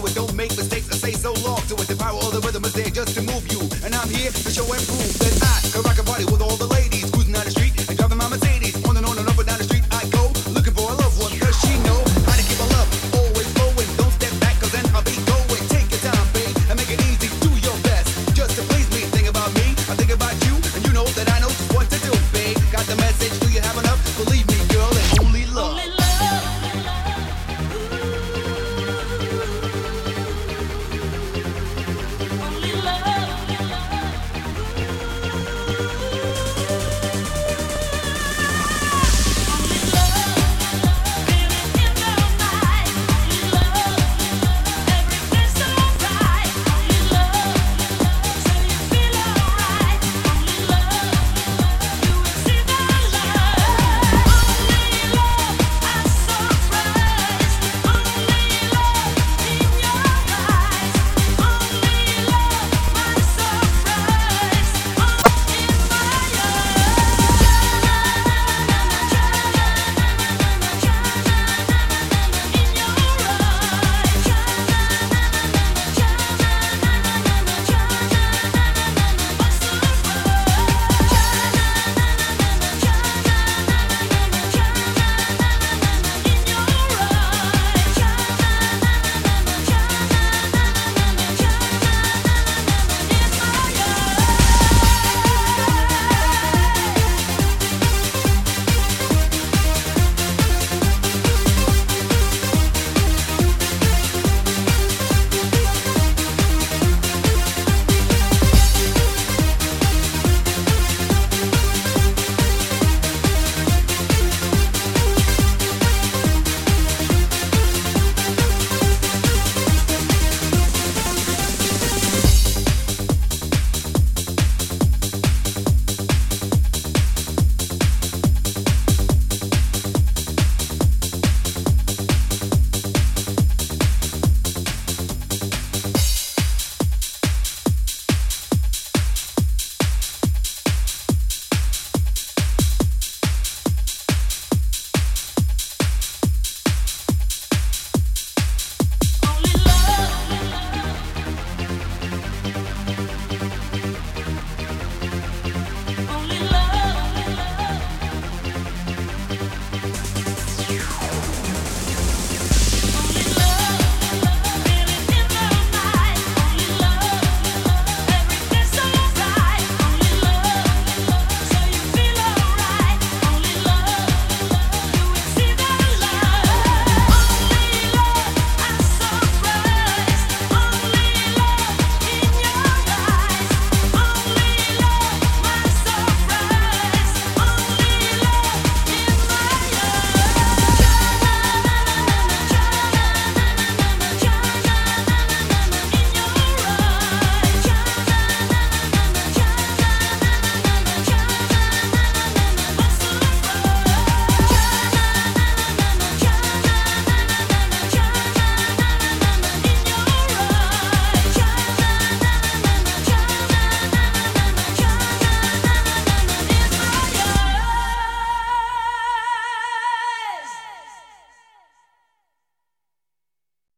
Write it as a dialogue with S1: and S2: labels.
S1: to it. Don't make mistakes I say so long to it. The power of the rhythm is there just to move you. And I'm here to show and prove that I can rock a body with all the ladies.